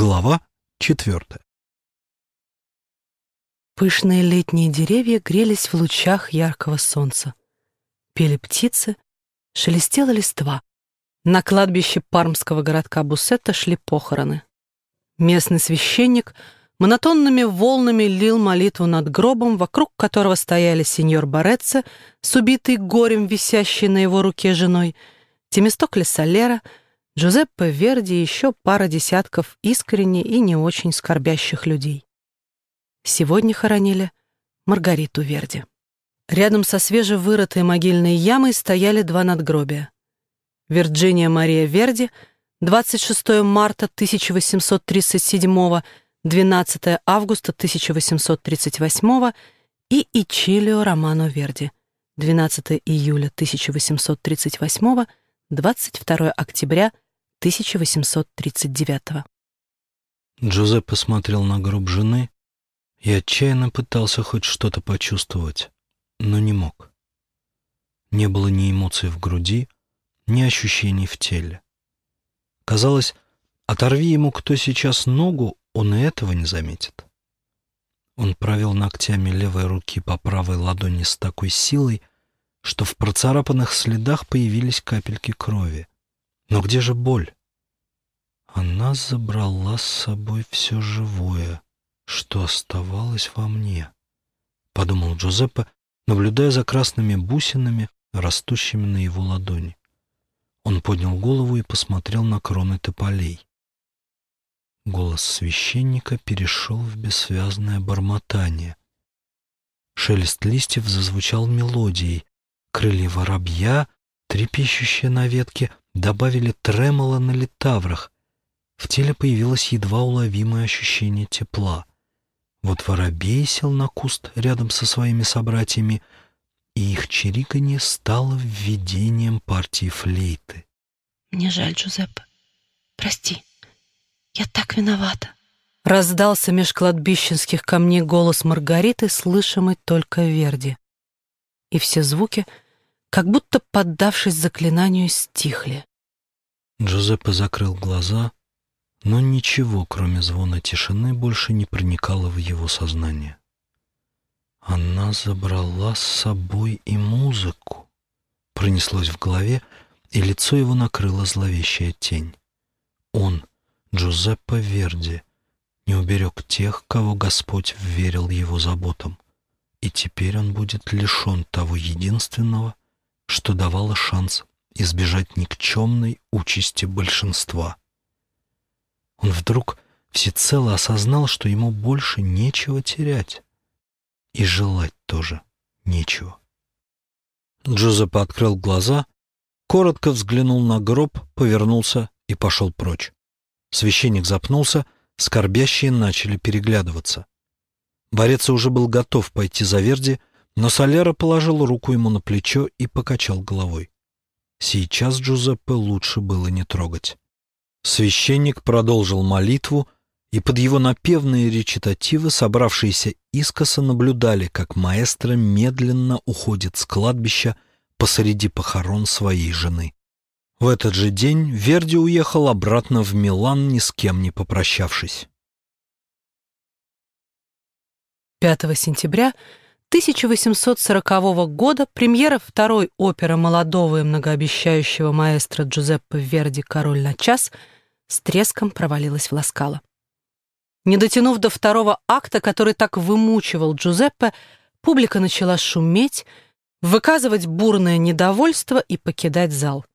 Глава четвертая. Пышные летние деревья грелись в лучах яркого солнца. Пели птицы, шелестела листва. На кладбище пармского городка Бусетта шли похороны. Местный священник монотонными волнами лил молитву над гробом, вокруг которого стояли сеньор Бореце с убитой горем, висящей на его руке женой, Темистокля Солера — Джузеппе Верди и еще пара десятков искренне и не очень скорбящих людей. Сегодня хоронили Маргариту Верди. Рядом со свежевырытой могильной ямой стояли два надгробия. Вирджиния Мария Верди, 26 марта 1837 12 августа 1838 и Ичилио Романо Верди, 12 июля 1838 22 октября 1839 Джузеппе смотрел на гроб жены и отчаянно пытался хоть что-то почувствовать, но не мог. Не было ни эмоций в груди, ни ощущений в теле. Казалось, оторви ему кто сейчас ногу, он и этого не заметит. Он провел ногтями левой руки по правой ладони с такой силой, что в процарапанных следах появились капельки крови. Но где же боль? Она забрала с собой все живое, что оставалось во мне, — подумал Джузеппе, наблюдая за красными бусинами, растущими на его ладони. Он поднял голову и посмотрел на кроны тополей. Голос священника перешел в бессвязное бормотание. Шелест листьев зазвучал мелодией. Крылья воробья, трепещущие на ветке, добавили тремоло на литаврах. В теле появилось едва уловимое ощущение тепла. Вот воробей сел на куст рядом со своими собратьями, и их чириканье стало введением партии флейты. «Мне жаль, Джузеппе. Прости. Я так виновата». Раздался меж кладбищенских камней голос Маргариты, слышимый только Верди. И все звуки, как будто поддавшись заклинанию, стихли. Джузеппе закрыл глаза, но ничего, кроме звона тишины, больше не проникало в его сознание. Она забрала с собой и музыку. Пронеслось в голове, и лицо его накрыла зловещая тень. Он, Джузеппе Верди, не уберег тех, кого Господь вверил его заботам, и теперь он будет лишен того единственного, что давало шанс избежать никчемной участи большинства. Он вдруг всецело осознал, что ему больше нечего терять. И желать тоже нечего. Джузеппе открыл глаза, коротко взглянул на гроб, повернулся и пошел прочь. Священник запнулся, скорбящие начали переглядываться. Борец уже был готов пойти за Верди, но Солера положил руку ему на плечо и покачал головой. Сейчас Джузеппе лучше было не трогать. Священник продолжил молитву, и под его напевные речитативы собравшиеся искоса наблюдали, как маэстро медленно уходит с кладбища посреди похорон своей жены. В этот же день Верди уехал обратно в Милан, ни с кем не попрощавшись. 5 сентября 1840 года премьера второй оперы молодого и многообещающего маэстро Джузеппе Верди «Король на час» с треском провалилась в Ласкало. Не дотянув до второго акта, который так вымучивал Джузеппе, публика начала шуметь, выказывать бурное недовольство и покидать зал.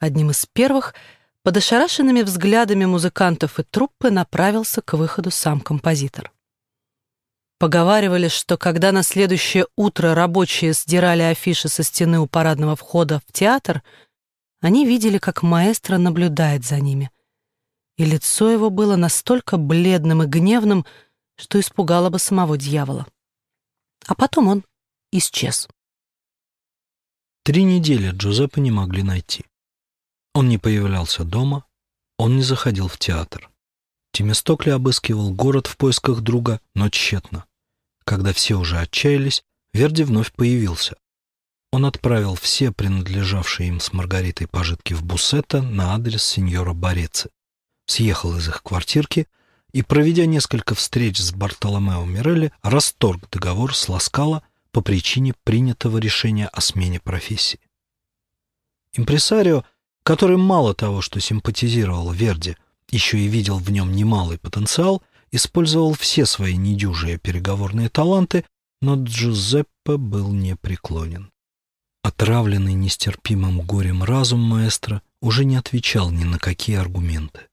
Одним из первых, под ошарашенными взглядами музыкантов и труппы, направился к выходу сам композитор. Поговаривали, что когда на следующее утро рабочие сдирали афиши со стены у парадного входа в театр, они видели, как маэстро наблюдает за ними. И лицо его было настолько бледным и гневным, что испугало бы самого дьявола. А потом он исчез. Три недели Джузеппе не могли найти. Он не появлялся дома, он не заходил в театр. Темистокли обыскивал город в поисках друга, но тщетно. Когда все уже отчаялись, Верди вновь появился. Он отправил все принадлежавшие им с Маргаритой пожитки в Буссета на адрес сеньора Борецы. съехал из их квартирки и, проведя несколько встреч с Бартоломео Мирелли, расторг договор с Ласкала по причине принятого решения о смене профессии. Импресарио, который мало того, что симпатизировал Верди, еще и видел в нем немалый потенциал, использовал все свои недюжие переговорные таланты, но Джузеппе был непреклонен. Отравленный нестерпимым горем разум маэстро уже не отвечал ни на какие аргументы.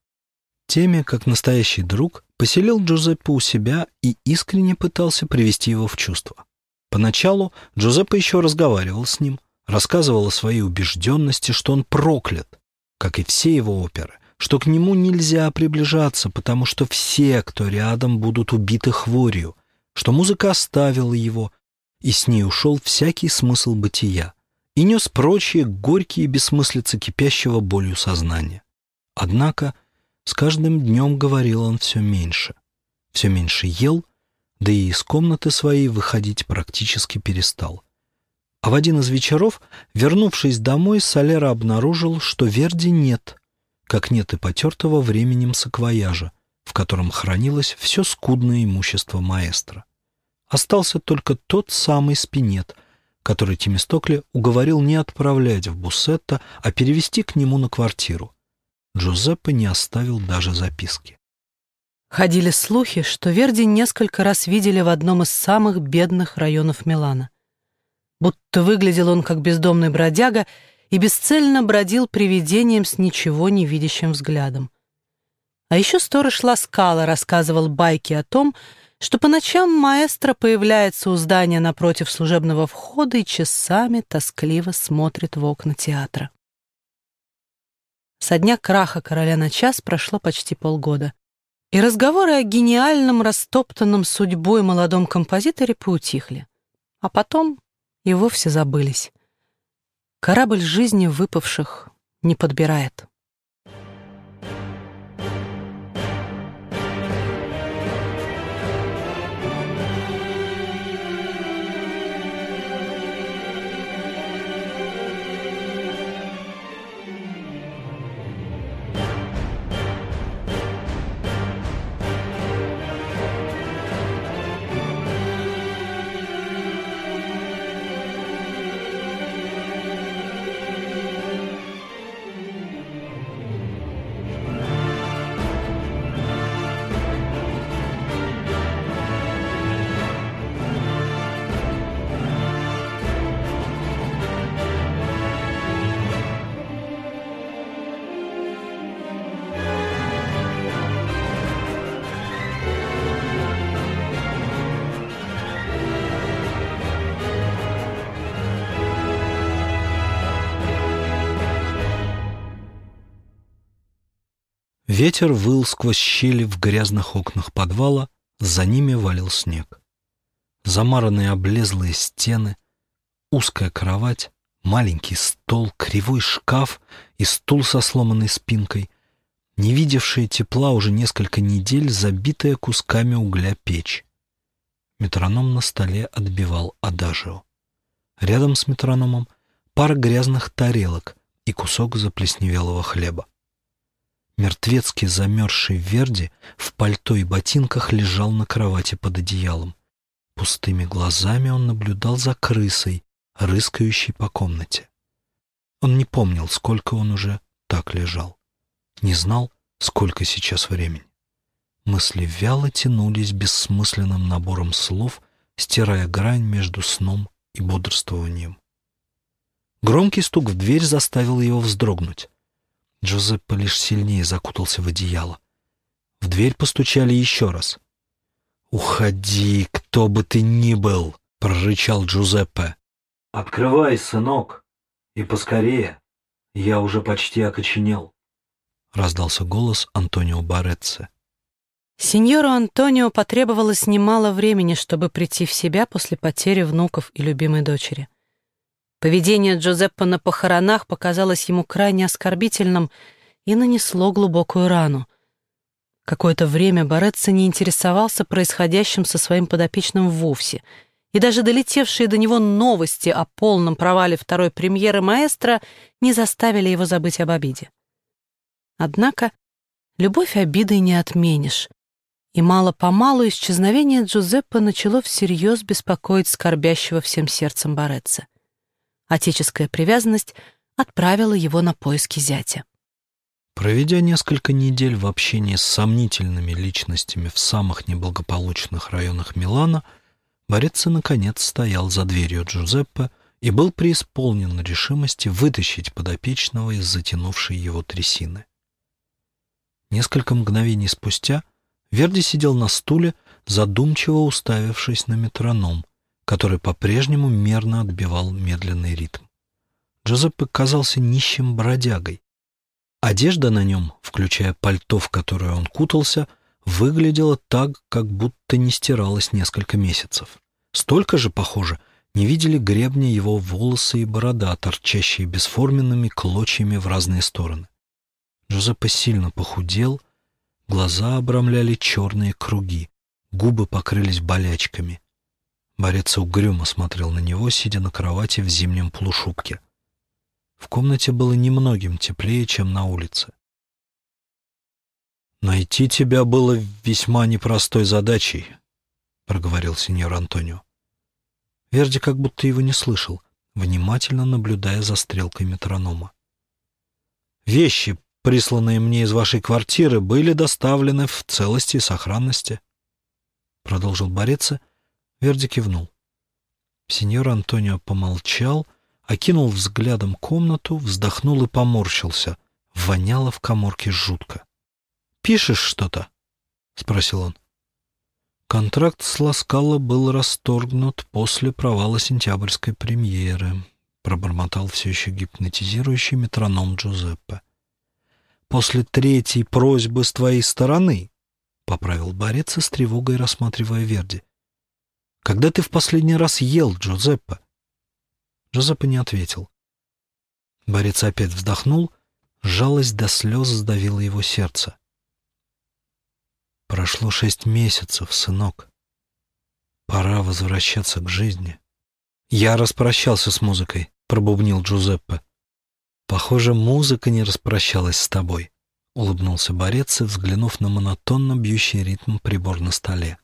Теме, как настоящий друг, поселил Джузеппе у себя и искренне пытался привести его в чувство. Поначалу Джузеппе еще разговаривал с ним, рассказывал о своей убежденности, что он проклят, как и все его оперы, что к нему нельзя приближаться, потому что все, кто рядом, будут убиты хворью, что музыка оставила его, и с ней ушел всякий смысл бытия, и нес прочие горькие бессмыслицы кипящего болью сознания. Однако с каждым днем говорил он все меньше, все меньше ел, да и из комнаты своей выходить практически перестал. А в один из вечеров, вернувшись домой, Солера обнаружил, что Верди нет, как нет и потертого временем саквояжа, в котором хранилось все скудное имущество маэстро. Остался только тот самый спинет, который Тимистокли уговорил не отправлять в Буссетто, а перевести к нему на квартиру. Джузеппе не оставил даже записки. Ходили слухи, что Верди несколько раз видели в одном из самых бедных районов Милана будто выглядел он как бездомный бродяга и бесцельно бродил привидением с ничего не видящим взглядом. А еще сторож Ласкала рассказывал байки о том, что по ночам маэстро появляется у здания напротив служебного входа и часами тоскливо смотрит в окна театра. Со дня краха «Короля на час» прошло почти полгода, и разговоры о гениальном, растоптанном судьбой молодом композиторе поутихли. А потом и вовсе забылись. Корабль жизни выпавших не подбирает. Ветер выл сквозь щели в грязных окнах подвала, за ними валил снег. Замаранные облезлые стены, узкая кровать, маленький стол, кривой шкаф и стул со сломанной спинкой, не видевшие тепла уже несколько недель, забитая кусками угля печь. Метроном на столе отбивал адажио. Рядом с метрономом пара грязных тарелок и кусок заплесневелого хлеба. Мертвецкий замерзший Верди в пальто и ботинках лежал на кровати под одеялом. Пустыми глазами он наблюдал за крысой, рыскающей по комнате. Он не помнил, сколько он уже так лежал. Не знал, сколько сейчас времени. Мысли вяло тянулись бессмысленным набором слов, стирая грань между сном и бодрствованием. Громкий стук в дверь заставил его вздрогнуть. Джузеппе лишь сильнее закутался в одеяло. В дверь постучали еще раз. «Уходи, кто бы ты ни был!» — прорычал Джузеппе. «Открывай, сынок, и поскорее. Я уже почти окоченел», — раздался голос Антонио Баретце. Сеньору Антонио потребовалось немало времени, чтобы прийти в себя после потери внуков и любимой дочери. Поведение Джузеппе на похоронах показалось ему крайне оскорбительным и нанесло глубокую рану. Какое-то время Боретца не интересовался происходящим со своим подопечным вовсе, и даже долетевшие до него новости о полном провале второй премьеры «Маэстро» не заставили его забыть об обиде. Однако любовь обидой не отменишь. И мало-помалу исчезновение Джузеппе начало всерьез беспокоить скорбящего всем сердцем Бореца. Отеческая привязанность отправила его на поиски зятя. Проведя несколько недель в общении с сомнительными личностями в самых неблагополучных районах Милана, Бореццо наконец стоял за дверью Джузеппе и был преисполнен решимости вытащить подопечного из затянувшей его трясины. Несколько мгновений спустя Верди сидел на стуле, задумчиво уставившись на метроном, который по-прежнему мерно отбивал медленный ритм. Джузеппе казался нищим бродягой. Одежда на нем, включая пальто, в которое он кутался, выглядела так, как будто не стиралась несколько месяцев. Столько же, похоже, не видели гребня его волосы и борода, торчащие бесформенными клочьями в разные стороны. Джузеппе сильно похудел, глаза обрамляли черные круги, губы покрылись болячками. Борец угрюмо смотрел на него, сидя на кровати в зимнем полушубке. В комнате было немногим теплее, чем на улице. «Найти тебя было весьма непростой задачей», — проговорил сеньор Антонио. Верди как будто его не слышал, внимательно наблюдая за стрелкой метронома. «Вещи, присланные мне из вашей квартиры, были доставлены в целости и сохранности. Продолжил бороться. Верди кивнул. Сеньор Антонио помолчал, окинул взглядом комнату, вздохнул и поморщился. Воняло в коморке жутко. «Пишешь что-то?» — спросил он. Контракт с Ласкало был расторгнут после провала сентябрьской премьеры, пробормотал все еще гипнотизирующий метроном Джузеппе после третьей просьбы с твоей стороны, — поправил борец с тревогой, рассматривая Верди. — Когда ты в последний раз ел, Джузеппе? Джузеппе не ответил. Борец опять вздохнул, жалость до слез сдавила его сердце. Прошло шесть месяцев, сынок. Пора возвращаться к жизни. Я распрощался с музыкой, пробубнил Джузеппе. «Похоже, музыка не распрощалась с тобой», — улыбнулся борец, взглянув на монотонно бьющий ритм прибор на столе.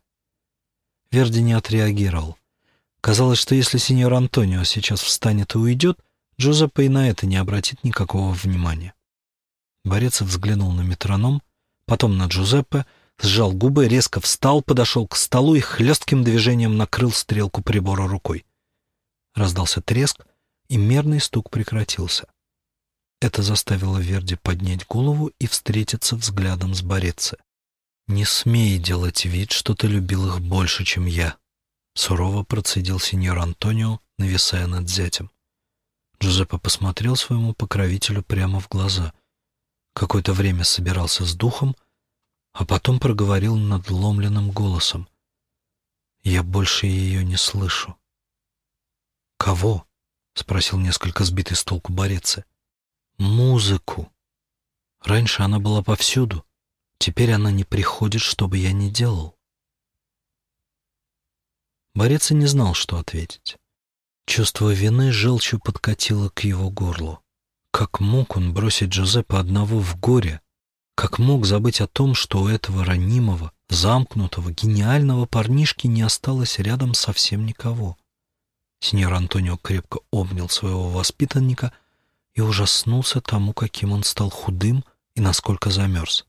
Верди не отреагировал. Казалось, что если сеньор Антонио сейчас встанет и уйдет, Джузеппе и на это не обратит никакого внимания. Борец взглянул на метроном, потом на Джузеппе, сжал губы, резко встал, подошел к столу и хлестким движением накрыл стрелку прибора рукой. Раздался треск, и мерный стук прекратился. Это заставило Верди поднять голову и встретиться взглядом с Борецци. «Не смей делать вид, что ты любил их больше, чем я», — сурово процедил сеньор Антонио, нависая над зятем. Джузеппе посмотрел своему покровителю прямо в глаза. Какое-то время собирался с духом, а потом проговорил надломленным голосом. «Я больше ее не слышу». «Кого?» — спросил несколько сбитый с толку Борецци музыку. Раньше она была повсюду, теперь она не приходит, что бы я ни делал. Борец не знал, что ответить. Чувство вины желчью подкатило к его горлу. Как мог он бросить Джузеппе одного в горе? Как мог забыть о том, что у этого ранимого, замкнутого, гениального парнишки не осталось рядом совсем никого? Сеньор Антонио крепко обнял своего воспитанника — и ужаснулся тому, каким он стал худым и насколько замерз.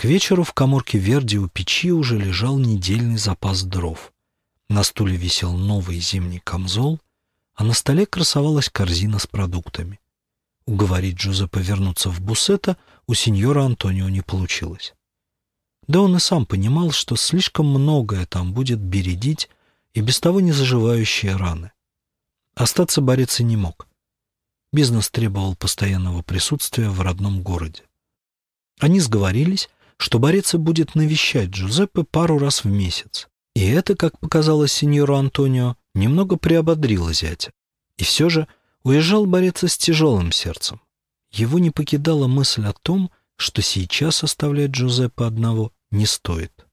К вечеру в коморке Верди у печи уже лежал недельный запас дров. На стуле висел новый зимний камзол, а на столе красовалась корзина с продуктами. Уговорить Джузеппе вернуться в Бусета у сеньора Антонио не получилось. Да он и сам понимал, что слишком многое там будет бередить и без того не заживающие раны. Остаться борец не мог. Бизнес требовал постоянного присутствия в родном городе. Они сговорились, что Бореца будет навещать Джузеппе пару раз в месяц. И это, как показалось сеньору Антонио, немного приободрило зятя. И все же уезжал Бореца с тяжелым сердцем. Его не покидала мысль о том, что сейчас оставлять Джузеппе одного не стоит.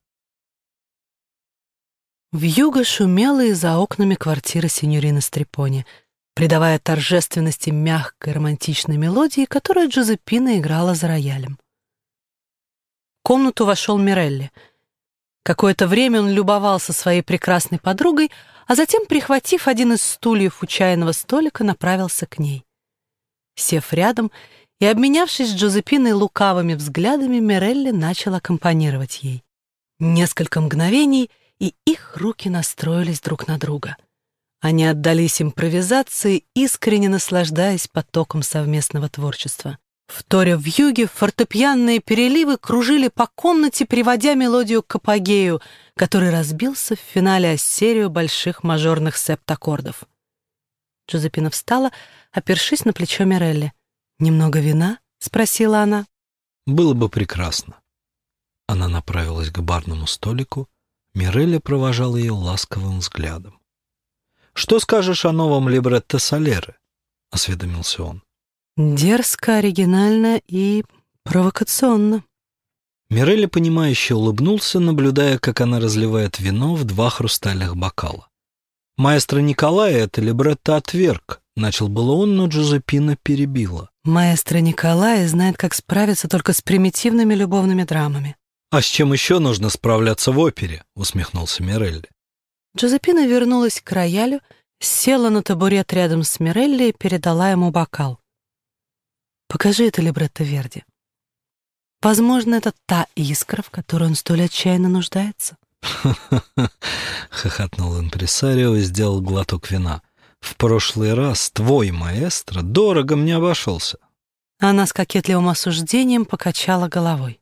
В юго шумело и за окнами квартиры сеньорины Стрепони — придавая торжественности мягкой романтичной мелодии, которую Джозепина играла за роялем. Комнату вошел Мирелли. Какое-то время он любовался своей прекрасной подругой, а затем, прихватив один из стульев у чайного столика, направился к ней. Сев рядом и обменявшись с Джозепиной лукавыми взглядами, Мирелли начал аккомпанировать ей. Несколько мгновений, и их руки настроились друг на друга. Они отдались импровизации, искренне наслаждаясь потоком совместного творчества. Вторя в юге, фортепианные переливы кружили по комнате, приводя мелодию к апогею, который разбился в финале серию больших мажорных септаккордов. Джозепина встала, опершись на плечо Мирелли. «Немного вина?» — спросила она. «Было бы прекрасно». Она направилась к барному столику. Мирелли провожал ее ласковым взглядом. «Что скажешь о новом либретто Солеры?» — осведомился он. Дерзко, оригинально и провокационно. Мирелли, понимающе улыбнулся, наблюдая, как она разливает вино в два хрустальных бокала. «Маэстро Николая это либретто отверг», — начал было он, но Джузеппина перебила. «Маэстро Николай знает, как справиться только с примитивными любовными драмами». «А с чем еще нужно справляться в опере?» — усмехнулся Мирелли. Джозепина вернулась к роялю, села на табурет рядом с Мирелли и передала ему бокал. Покажи это либретто Верди. Возможно, это та искра, в которой он столь отчаянно нуждается. хохотнул импресарио и сделал глоток вина. «В прошлый раз твой маэстро дорого мне обошелся». Она с кокетливым осуждением покачала головой.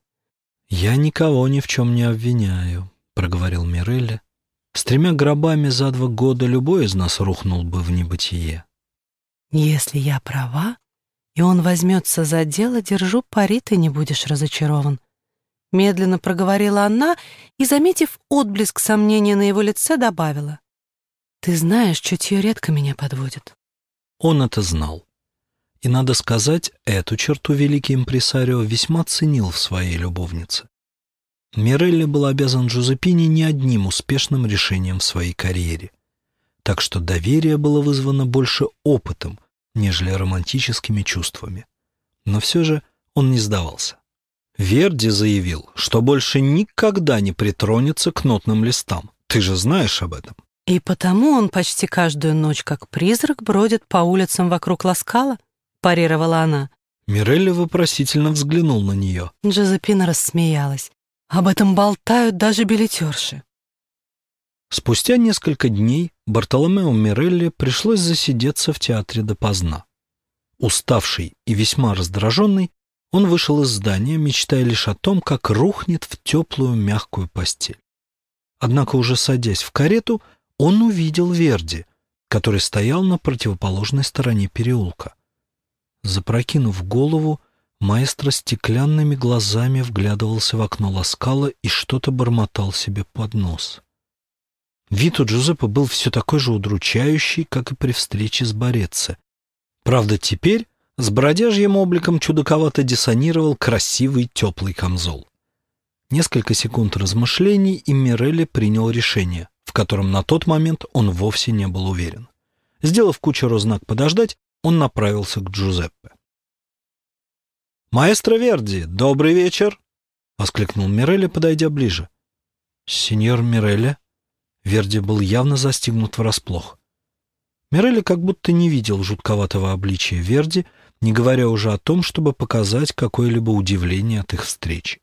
«Я никого ни в чем не обвиняю», — проговорил Мирелли. «С тремя гробами за два года любой из нас рухнул бы в небытие». «Если я права, и он возьмется за дело, держу пари, ты не будешь разочарован. Медленно проговорила она и, заметив отблеск сомнения на его лице, добавила. «Ты знаешь, чутье редко меня подводит». Он это знал. И, надо сказать, эту черту великий импресарио весьма ценил в своей любовнице. Мирелли был обязан Джузеппине не одним успешным решением в своей карьере. Так что доверие было вызвано больше опытом, нежели романтическими чувствами. Но все же он не сдавался. Верди заявил, что больше никогда не притронется к нотным листам. Ты же знаешь об этом. И потому он почти каждую ночь, как призрак, бродит по улицам вокруг Ласкала? Парировала она. Мирелли вопросительно взглянул на нее. Джозепина рассмеялась. Об этом болтают даже билетерши. Спустя несколько дней Бартоломео Мирелли пришлось засидеться в театре допоздна. Уставший и весьма раздраженный, он вышел из здания, мечтая лишь о том, как рухнет в теплую мягкую постель. Однако уже садясь в карету, он увидел Верди, который стоял на противоположной стороне переулка. Запрокинув голову, маэстро стеклянными глазами вглядывался в окно Ласкала и что-то бормотал себе под нос. Вид у Джузеппе был все такой же удручающий, как и при встрече с Борецци. Правда, теперь с бродяжьим обликом чудаковато диссонировал красивый теплый камзол. Несколько секунд размышлений, и Мирелли принял решение, в котором на тот момент он вовсе не был уверен. Сделав кучеру знак «подождать», он направился к Джузеппе. «Маэстро Верди, добрый вечер!» — воскликнул Мирелли, подойдя ближе. «Сеньор Мирелли?» Верди был явно застигнут врасплох. Мирелли как будто не видел жутковатого обличия Верди, не говоря уже о том, чтобы показать какое-либо удивление от их встречи.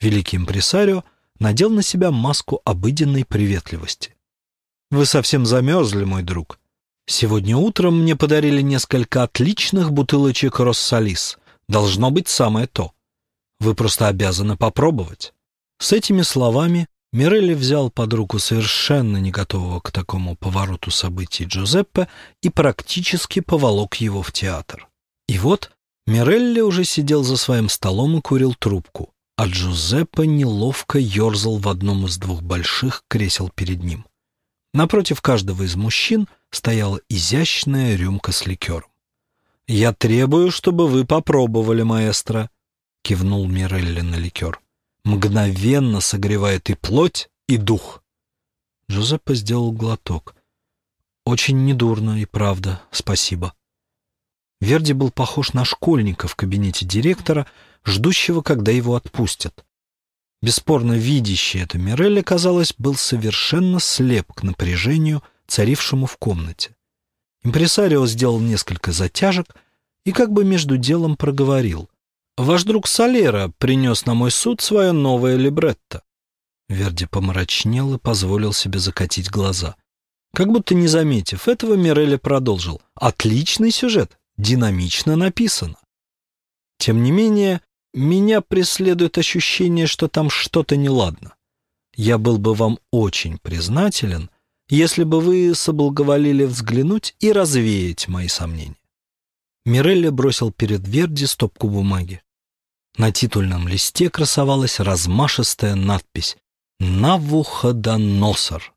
Великий импресарио надел на себя маску обыденной приветливости. «Вы совсем замерзли, мой друг. Сегодня утром мне подарили несколько отличных бутылочек Россолис. Должно быть самое то. Вы просто обязаны попробовать». С этими словами Мирелли взял под руку совершенно не готового к такому повороту событий Джузеппе и практически поволок его в театр. И вот Мирелли уже сидел за своим столом и курил трубку, а Джузеппе неловко ерзал в одном из двух больших кресел перед ним. Напротив каждого из мужчин стояла изящная рюмка с ликером. «Я требую, чтобы вы попробовали, маэстро», — кивнул Мирелли на ликер мгновенно согревает и плоть, и дух. Джузеппе сделал глоток. Очень недурно и правда, спасибо. Верди был похож на школьника в кабинете директора, ждущего, когда его отпустят. Бесспорно видящий это Мирелли, казалось, был совершенно слеп к напряжению, царившему в комнате. Импресарио сделал несколько затяжек и как бы между делом проговорил. «Ваш друг Солера принес на мой суд свое новое либретто». Верди помрачнел и позволил себе закатить глаза. Как будто не заметив этого, Мирелли продолжил. «Отличный сюжет, динамично написано». Тем не менее, меня преследует ощущение, что там что-то неладно. Я был бы вам очень признателен, если бы вы соблаговолили взглянуть и развеять мои сомнения. Мирелли бросил перед Верди стопку бумаги. На титульном листе красовалась размашистая надпись «Навуходоносор».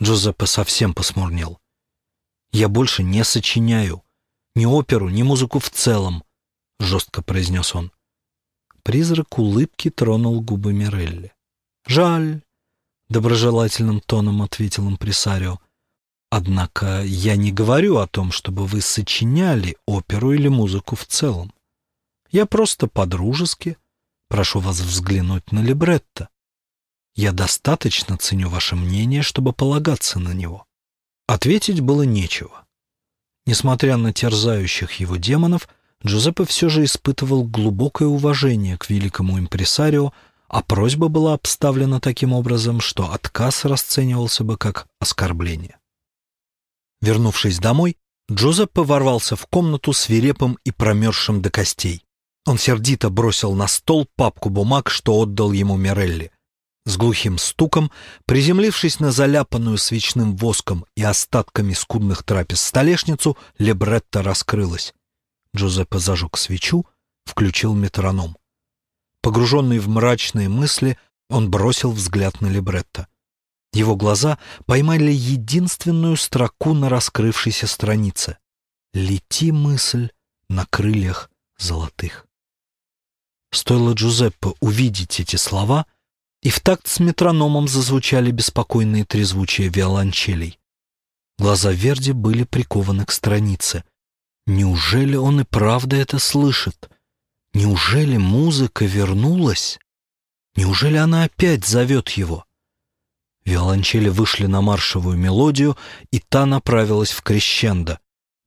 Джузеппе совсем посмурнел. «Я больше не сочиняю. Ни оперу, ни музыку в целом», — жестко произнес он. Призрак улыбки тронул губы Мирелли. «Жаль», — доброжелательным тоном ответил импресарио. «Однако я не говорю о том, чтобы вы сочиняли оперу или музыку в целом. Я просто по-дружески прошу вас взглянуть на либретто. Я достаточно ценю ваше мнение, чтобы полагаться на него». Ответить было нечего. Несмотря на терзающих его демонов, Джузеппе все же испытывал глубокое уважение к великому импресарио, а просьба была обставлена таким образом, что отказ расценивался бы как оскорбление. Вернувшись домой, Джузеппе ворвался в комнату свирепым и промерзшим до костей. Он сердито бросил на стол папку бумаг, что отдал ему Мирелли. С глухим стуком, приземлившись на заляпанную свечным воском и остатками скудных трапез столешницу, лебретта раскрылась. Джузеппе зажег свечу, включил метроном. Погруженный в мрачные мысли, он бросил взгляд на либретто. Его глаза поймали единственную строку на раскрывшейся странице. «Лети, мысль, на крыльях золотых». Стоило Джузеппе увидеть эти слова, и в такт с метрономом зазвучали беспокойные трезвучия виолончелей. Глаза Верди были прикованы к странице — Неужели он и правда это слышит? Неужели музыка вернулась? Неужели она опять зовет его? Виолончели вышли на маршевую мелодию, и та направилась в крещендо.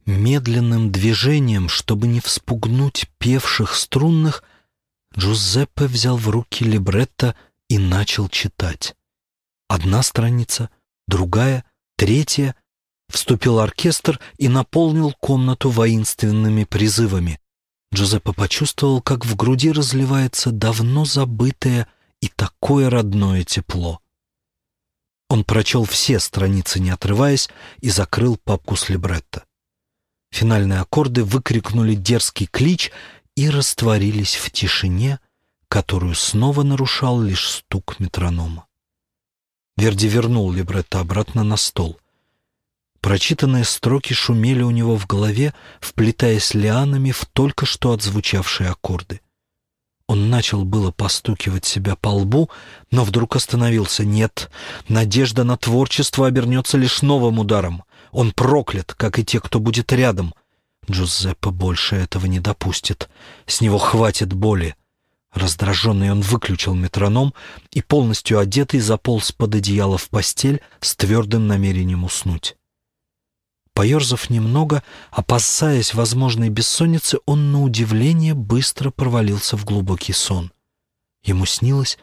Медленным движением, чтобы не вспугнуть певших струнных, Джузеппе взял в руки либретто и начал читать. Одна страница, другая, третья — Вступил оркестр и наполнил комнату воинственными призывами. Джузеппе почувствовал, как в груди разливается давно забытое и такое родное тепло. Он прочел все страницы, не отрываясь, и закрыл папку с либретто. Финальные аккорды выкрикнули дерзкий клич и растворились в тишине, которую снова нарушал лишь стук метронома. Верди вернул либретто обратно на стол — Прочитанные строки шумели у него в голове, вплетаясь лианами в только что отзвучавшие аккорды. Он начал было постукивать себя по лбу, но вдруг остановился. Нет, надежда на творчество обернется лишь новым ударом. Он проклят, как и те, кто будет рядом. Джузеппе больше этого не допустит. С него хватит боли. Раздраженный он выключил метроном и, полностью одетый, заполз под одеяло в постель с твердым намерением уснуть. Поерзав немного, опасаясь возможной бессонницы, он на удивление быстро провалился в глубокий сон. Ему снилось,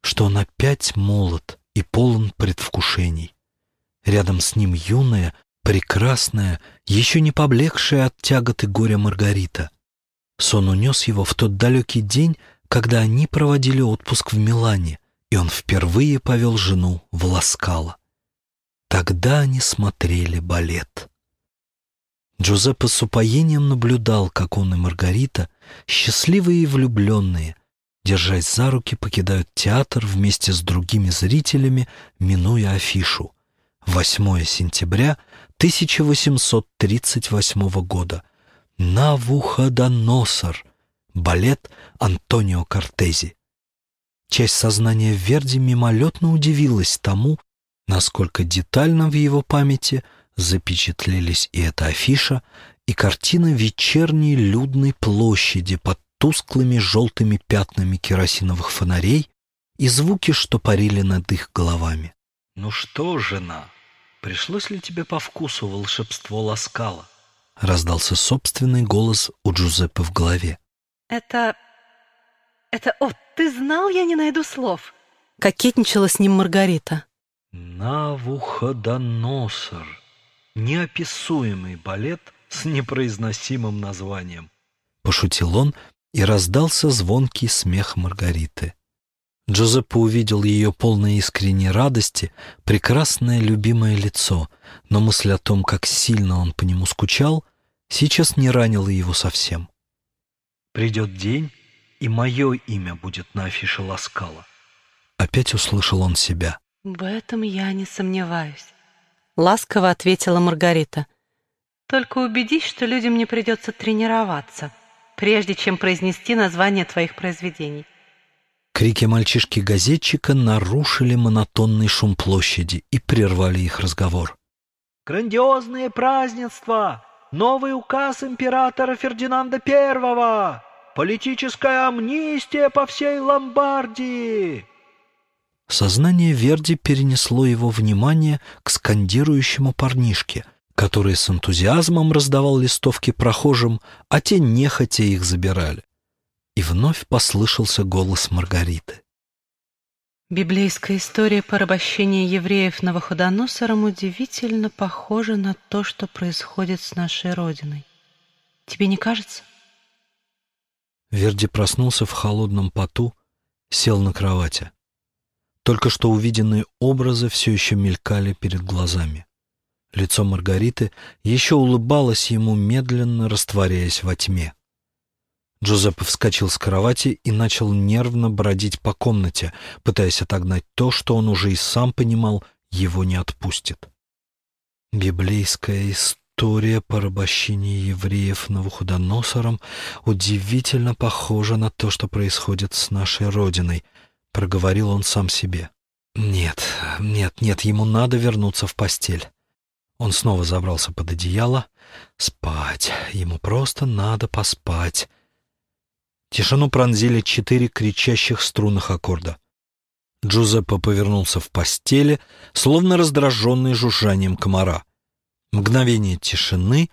что он опять молод и полон предвкушений. Рядом с ним юная, прекрасная, еще не поблекшая от тяготы горя Маргарита. Сон унес его в тот далекий день, когда они проводили отпуск в Милане, и он впервые повел жену в Ласкало. Тогда они смотрели балет. Джузеппе с упоением наблюдал, как он и Маргарита, счастливые и влюбленные, держась за руки, покидают театр вместе с другими зрителями, минуя афишу. 8 сентября 1838 года. Навуходоносор. Балет Антонио Кортези. Часть сознания Верди мимолетно удивилась тому, насколько детально в его памяти – запечатлелись и эта афиша, и картина вечерней людной площади под тусклыми желтыми пятнами керосиновых фонарей, и звуки, что парили над их головами. «Ну что, жена, пришлось ли тебе по вкусу волшебство Ласкала?» Раздался собственный голос у Джузеппе в голове. «Это... это... О, ты знал, я не найду слов!» Кокетничала с ним Маргарита. «Навуходоносор. Неописуемый балет с непроизносимым названием», — пошутил он, и раздался звонкий смех Маргариты. Джузеппе увидел ее полное искренней радости, прекрасное любимое лицо, но мысль о том, как сильно он по нему скучал, сейчас не ранила его совсем. «Придет день, и мое имя будет на афише Ласкала». Опять услышал он себя. «В этом я не сомневаюсь», — ласково ответила Маргарита. «Только убедись, что людям не придется тренироваться, прежде чем произнести название твоих произведений». Крики мальчишки-газетчика нарушили монотонный шум площади и прервали их разговор. «Грандиозные празднества! Новый указ императора Фердинанда I! Политическая амнистия по всей Ломбардии!» Сознание Верди перенесло его внимание к скандирующему парнишке, который с энтузиазмом раздавал листовки прохожим, а те нехотя их забирали и вновь послышался голос Маргариты. Библейская история порабощения евреев Новоходоносором удивительно похожа на то, что происходит с нашей Родиной. Тебе не кажется? Верди проснулся в холодном поту, сел на кровати. Только что увиденные образы все еще мелькали перед глазами. Лицо Маргариты еще улыбалось ему, медленно растворяясь во тьме. Джузеппе вскочил с кровати и начал нервно бродить по комнате, пытаясь отогнать то, что он уже и сам понимал, его не отпустит. Библейская история порабощения евреев Навуходоносором удивительно похожа на то, что происходит с нашей Родиной, проговорил он сам себе. Нет, нет, нет, ему надо вернуться в постель. Он снова забрался под одеяло. Спать. Ему просто надо поспать. Тишину пронзили четыре кричащих струнных аккорда. Джузеппе повернулся в постели, словно раздраженный жужжанием комара. Мгновение тишины,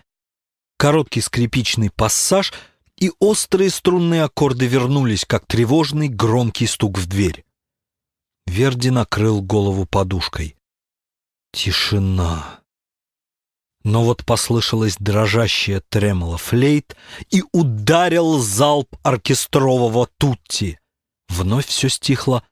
короткий скрипичный пассаж, и острые струнные аккорды вернулись, как тревожный громкий стук в дверь. Верди накрыл голову подушкой. Тишина. Но вот послышалось дрожащее тремоло флейт и ударил залп оркестрового тутти. Вновь все стихло.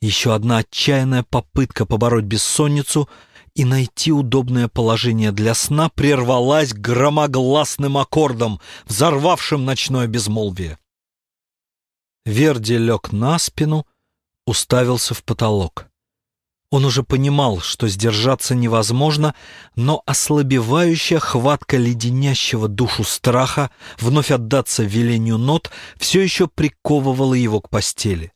Еще одна отчаянная попытка побороть бессонницу и найти удобное положение для сна прервалась громогласным аккордом, взорвавшим ночное безмолвие. Верди лег на спину, уставился в потолок. Он уже понимал, что сдержаться невозможно, но ослабевающая хватка леденящего душу страха вновь отдаться велению нот все еще приковывала его к постели.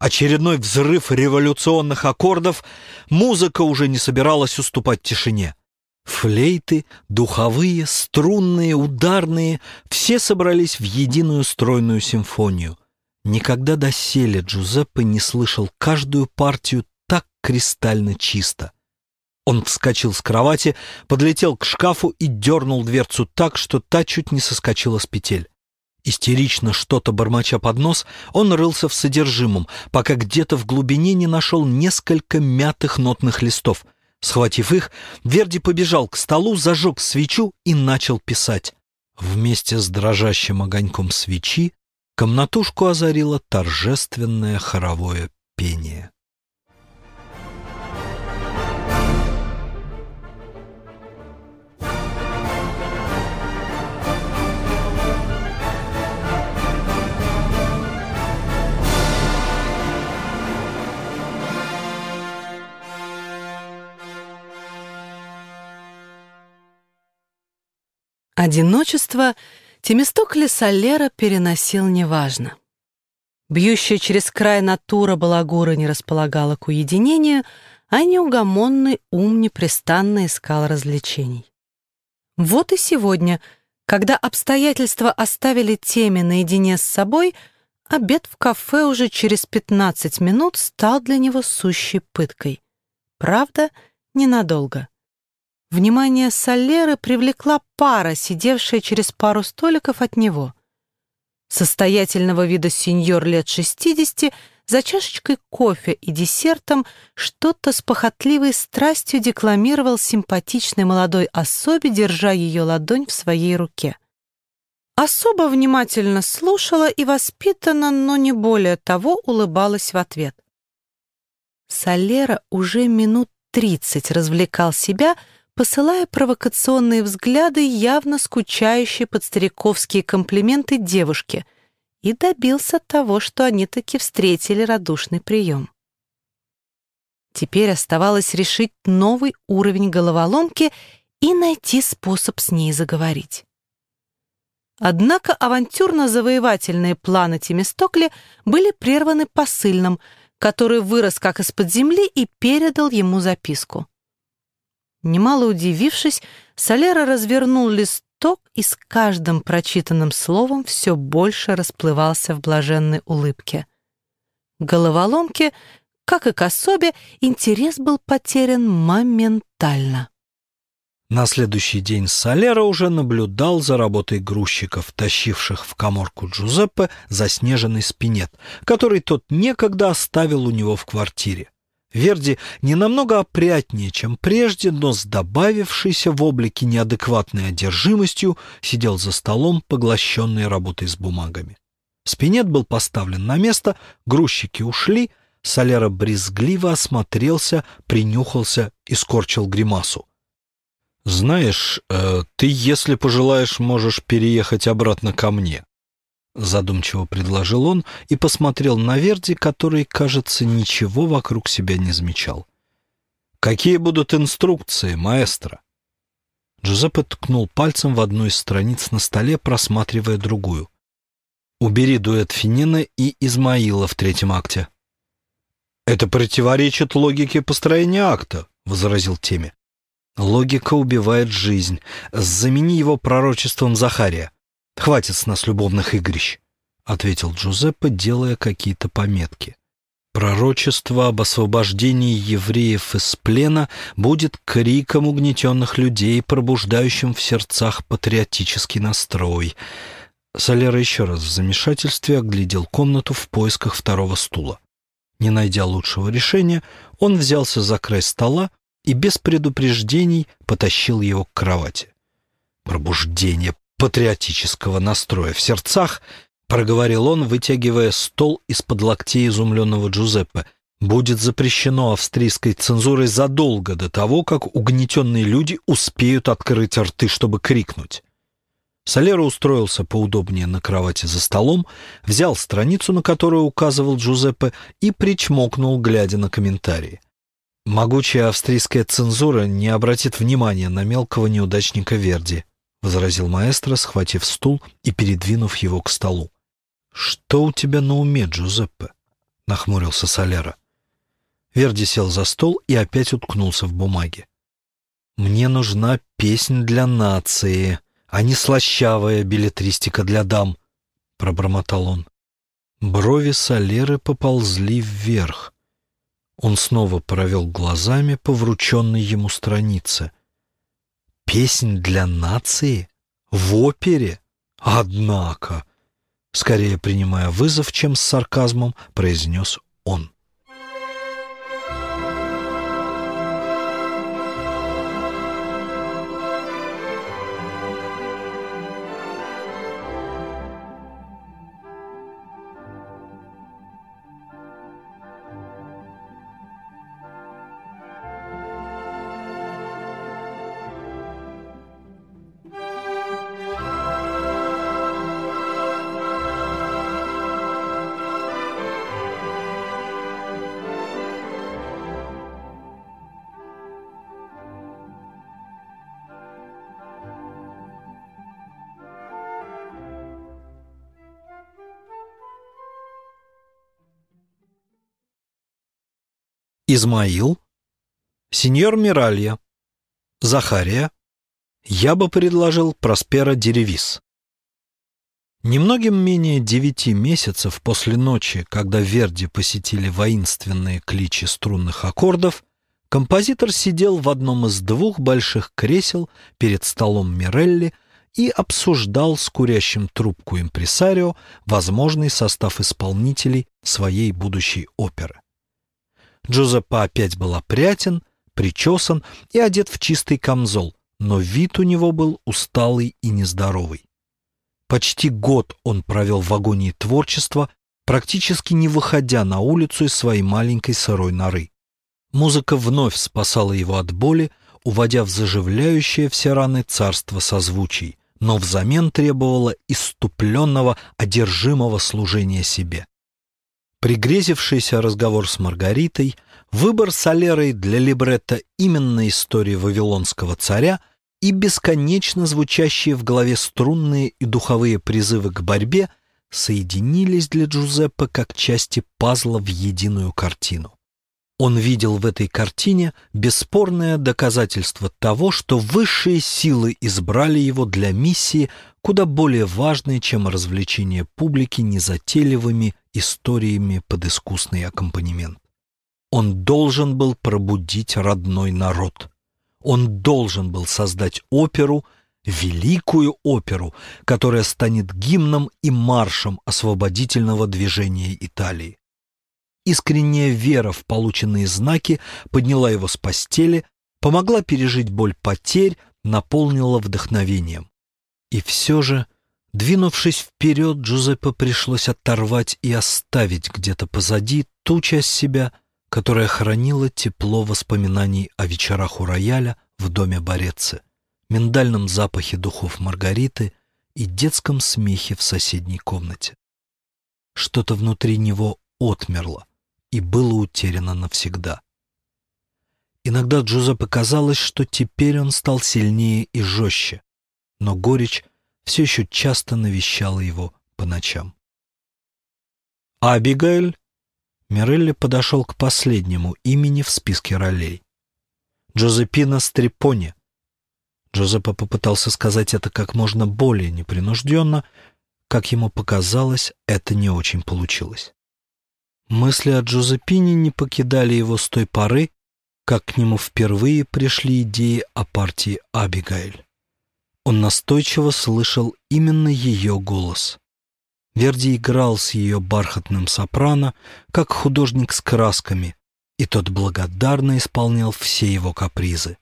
Очередной взрыв революционных аккордов, музыка уже не собиралась уступать тишине. Флейты, духовые, струнные, ударные — все собрались в единую стройную симфонию. Никогда доселе Джузеппе не слышал каждую партию так кристально чисто. Он вскочил с кровати, подлетел к шкафу и дернул дверцу так, что та чуть не соскочила с петель. Истерично что-то бормоча под нос, он рылся в содержимом, пока где-то в глубине не нашел несколько мятых нотных листов. Схватив их, Верди побежал к столу, зажег свечу и начал писать. Вместе с дрожащим огоньком свечи комнатушку озарило торжественное хоровое пение. Одиночество Темистокле Солера переносил неважно. Бьющая через край натура балагура не располагала к уединению, а неугомонный ум непрестанно искал развлечений. Вот и сегодня, когда обстоятельства оставили теме наедине с собой, обед в кафе уже через 15 минут стал для него сущей пыткой. Правда, ненадолго. Внимание Солеры привлекла пара, сидевшая через пару столиков от него. Состоятельного вида сеньор лет 60 за чашечкой кофе и десертом что-то с похотливой страстью декламировал симпатичной молодой особе, держа ее ладонь в своей руке. Особо внимательно слушала и воспитанно, но не более того, улыбалась в ответ. Солера уже минут тридцать развлекал себя, посылая провокационные взгляды, явно скучающие под стариковские комплименты девушке — и добился того, что они таки встретили радушный прием. Теперь оставалось решить новый уровень головоломки и найти способ с ней заговорить. Однако авантюрно-завоевательные планы Тимистокли были прерваны посыльным, который вырос как из-под земли и передал ему записку. Немало удивившись, Солера развернул лист Ток и с каждым прочитанным словом все больше расплывался в блаженной улыбке. Головоломке, как и к особе, интерес был потерян моментально. На следующий день Солера уже наблюдал за работой грузчиков, тащивших в коморку Джузеппе заснеженный спинет, который тот некогда оставил у него в квартире. Верди не намного опрятнее, чем прежде, но с добавившейся в облике неадекватной одержимостью сидел за столом, поглощенный работой с бумагами. Спинет был поставлен на место, грузчики ушли, Солера брезгливо осмотрелся, принюхался и скорчил гримасу. «Знаешь, э, ты, если пожелаешь, можешь переехать обратно ко мне. Задумчиво предложил он и посмотрел на Верди, который, кажется, ничего вокруг себя не замечал. «Какие будут инструкции, маэстро?» Джузеппе ткнул пальцем в одну из страниц на столе, просматривая другую. «Убери дуэт Финина и Измаила в третьем акте». «Это противоречит логике построения акта», — возразил Теме. «Логика убивает жизнь. Замени его пророчеством Захария». «Хватит с нас любовных игрищ», — ответил Джузеппе, делая какие-то пометки. Пророчество об освобождении евреев из плена будет криком угнетенных людей, пробуждающим в сердцах патриотический настрой. Солера еще раз в замешательстве оглядел комнату в поисках второго стула. Не найдя лучшего решения, он взялся за край стола и без предупреждений потащил его к кровати. Пробуждение патриотического настроя в сердцах, проговорил он, вытягивая стол из-под локтей изумленного Джузеппе, будет запрещено австрийской цензурой задолго до того, как угнетенные люди успеют открыть рты, чтобы крикнуть. Солера устроился поудобнее на кровати за столом, взял страницу, на которую указывал Джузеппе, и причмокнул, глядя на комментарии. Могучая австрийская цензура не обратит внимания на мелкого неудачника Верди, — возразил маэстро, схватив стул и передвинув его к столу. «Что у тебя на уме, Джузеппе?» — нахмурился Солера. Верди сел за стол и опять уткнулся в бумаге. «Мне нужна песнь для нации, а не слащавая билетристика для дам», — пробормотал он. Брови Солеры поползли вверх. Он снова провел глазами по врученной ему странице — Песнь для нации? В опере? Однако, скорее принимая вызов, чем с сарказмом, произнес он. Измаил, сеньор Миралья, Захария, я бы предложил Проспера Деревис. Немногим менее девяти месяцев после ночи, когда Верди посетили воинственные кличи струнных аккордов, композитор сидел в одном из двух больших кресел перед столом Мирелли и обсуждал с курящим трубку импресарио возможный состав исполнителей своей будущей оперы. Джузеппе опять был опрятен, причесан и одет в чистый камзол, но вид у него был усталый и нездоровый. Почти год он провел в агонии творчества, практически не выходя на улицу из своей маленькой сырой норы. Музыка вновь спасала его от боли, уводя в заживляющее все раны царство созвучий, но взамен требовала иступленного, одержимого служения себе. Пригрезившийся разговор с Маргаритой, выбор Солерой для либретто именно истории Вавилонского царя и бесконечно звучащие в голове струнные и духовые призывы к борьбе соединились для Джузеппе как части пазла в единую картину. Он видел в этой картине бесспорное доказательство того, что высшие силы избрали его для миссии, куда более важной, чем развлечение публики незатейливыми историями под искусный аккомпанемент. Он должен был пробудить родной народ. Он должен был создать оперу, великую оперу, которая станет гимном и маршем освободительного движения Италии. Искренняя вера в полученные знаки подняла его с постели, помогла пережить боль потерь, наполнила вдохновением. И все же, двинувшись вперед, Джузеппе пришлось оторвать и оставить где-то позади ту часть себя, которая хранила тепло воспоминаний о вечерах у рояля в доме Борецы, миндальном запахе духов Маргариты и детском смехе в соседней комнате. Что-то внутри него отмерло и было утеряно навсегда. Иногда Джузеппе казалось, что теперь он стал сильнее и жестче, но горечь все еще часто навещала его по ночам. Абигайль Мирелли подошел к последнему имени в списке ролей. Джозепина Стрепони. Джозеппе попытался сказать это как можно более непринужденно, как ему показалось, это не очень получилось. Мысли о Джозепине не покидали его с той поры, как к нему впервые пришли идеи о партии Абигайль. Он настойчиво слышал именно ее голос. Верди играл с ее бархатным сопрано, как художник с красками, и тот благодарно исполнял все его капризы.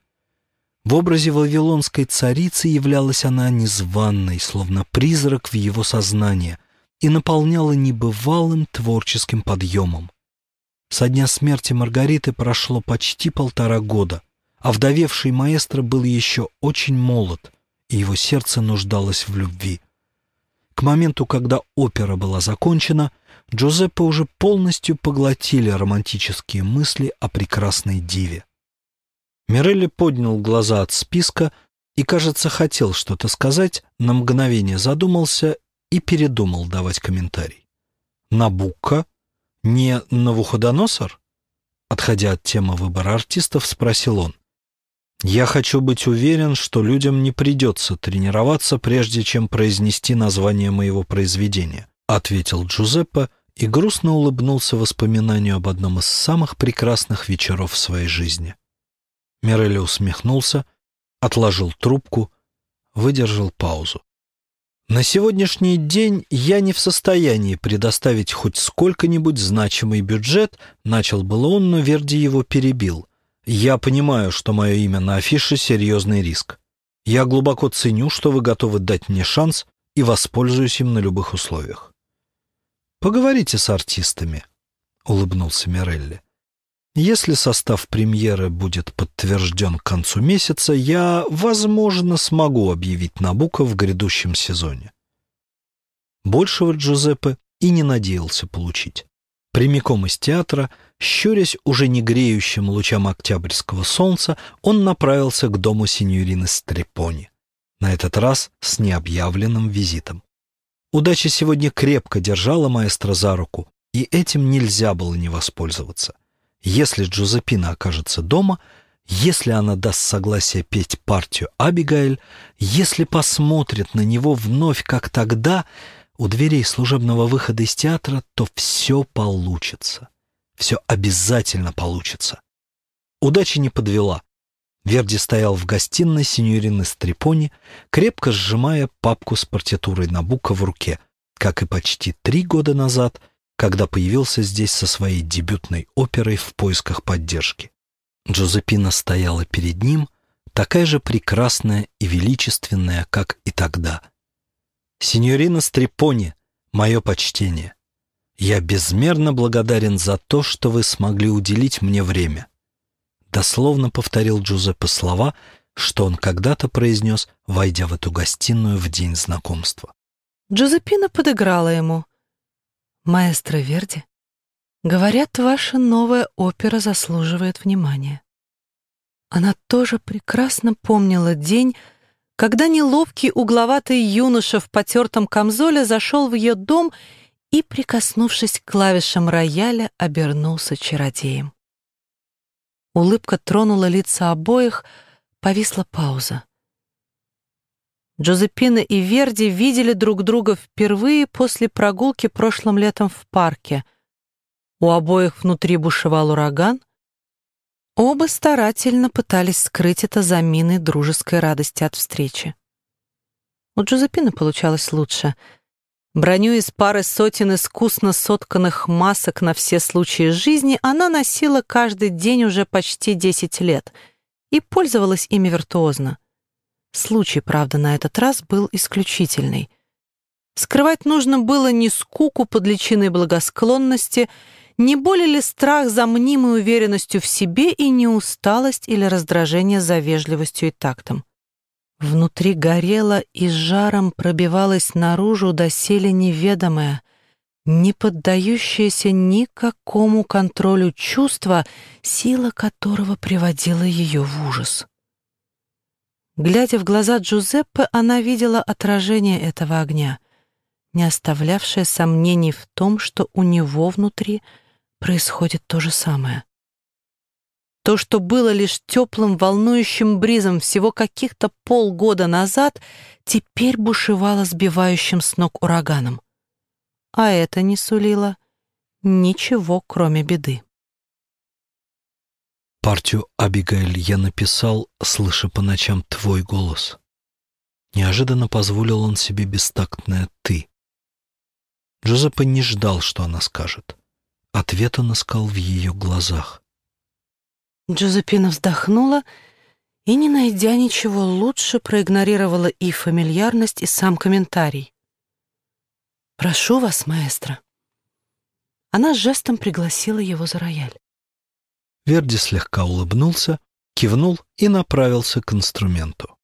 В образе вавилонской царицы являлась она незваной, словно призрак в его сознании, и наполняла небывалым творческим подъемом. Со дня смерти Маргариты прошло почти полтора года, а вдовевший маэстро был еще очень молод, и его сердце нуждалось в любви. К моменту, когда опера была закончена, Джузеппе уже полностью поглотили романтические мысли о прекрасной диве. Мирелли поднял глаза от списка и, кажется, хотел что-то сказать, на мгновение задумался и передумал давать комментарий. «Набукка? Не Навуходоносор?» Отходя от темы выбора артистов, спросил он. Я хочу быть уверен, что людям не придется тренироваться, прежде чем произнести название моего произведения, ответил Джузеппе и грустно улыбнулся воспоминанию об одном из самых прекрасных вечеров в своей жизни. Мирелли усмехнулся, отложил трубку, выдержал паузу. На сегодняшний день я не в состоянии предоставить хоть сколько-нибудь значимый бюджет, начал было он, но Верди его перебил. Я понимаю, что мое имя на афише — серьезный риск. Я глубоко ценю, что вы готовы дать мне шанс и воспользуюсь им на любых условиях. Поговорите с артистами, — улыбнулся Мирелли. Если состав премьеры будет подтвержден к концу месяца, я, возможно, смогу объявить Набука в грядущем сезоне. Большего Джузеппе и не надеялся получить. Прямиком из театра — Щурясь уже не греющим лучам октябрьского солнца, он направился к дому сеньорины Стрепони, на этот раз с необъявленным визитом. Удача сегодня крепко держала маэстро за руку, и этим нельзя было не воспользоваться. Если Джузеппина окажется дома, если она даст согласие петь партию Абигайль, если посмотрит на него вновь, как тогда, у дверей служебного выхода из театра, то все получится. Все обязательно получится. Удача не подвела. Верди стоял в гостиной синьорины Стрепони, крепко сжимая папку с партитурой Набука в руке, как и почти три года назад, когда появился здесь со своей дебютной оперой в поисках поддержки. Джозепина стояла перед ним, такая же прекрасная и величественная, как и тогда. «Синьорина Стрепони, мое почтение. Я безмерно благодарен за то, что вы смогли уделить мне время дословно повторил Джузеппе слова, что он когда-то произнес, войдя в эту гостиную в день знакомства. Джузеппина подыграла ему. «Маэстро Верди, говорят, ваша новая опера заслуживает внимания». Она тоже прекрасно помнила день, когда неловкий угловатый юноша в потертом камзоле зашел в ее дом и, прикоснувшись к клавишам рояля, обернулся чародеем. Улыбка тронула лица обоих, повисла пауза. Джозепина и Верди видели друг друга впервые после прогулки прошлым летом в парке. У обоих внутри бушевал ураган. Оба старательно пытались скрыть это за миной дружеской радости от встречи. У Джозепины получалось лучше — Броню из пары сотен искусно сотканных масок на все случаи жизни она носила каждый день уже почти 10 лет и пользовалась ими виртуозно. Случай, правда, на этот раз был исключительный. Скрывать нужно было не скуку под личиной благосклонности, не более ли страх за мнимой уверенностью в себе и не усталость или раздражение за вежливостью и тактом. Внутри горело и жаром пробивалось наружу доселе неведомое, не поддающееся никакому контролю чувство, сила которого приводила ее в ужас. Глядя в глаза Джузеппе, она видела отражение этого огня, не оставлявшее сомнений в том, что у него внутри происходит то же самое. То, что было лишь теплым, волнующим бризом всего каких-то полгода назад, теперь бушевало сбивающим с ног ураганом. А это не сулило ничего, кроме беды. Партию Абигайль я написал, слыша по ночам твой голос. Неожиданно позволил он себе бестактное «ты». Джозеппе не ждал, что она скажет. Ответ он искал в ее глазах. Джозепина вздохнула и, не найдя ничего лучше, проигнорировала и фамильярность, и сам комментарий. «Прошу вас, маэстро». Она жестом пригласила его за рояль. Верди слегка улыбнулся, кивнул и направился к инструменту.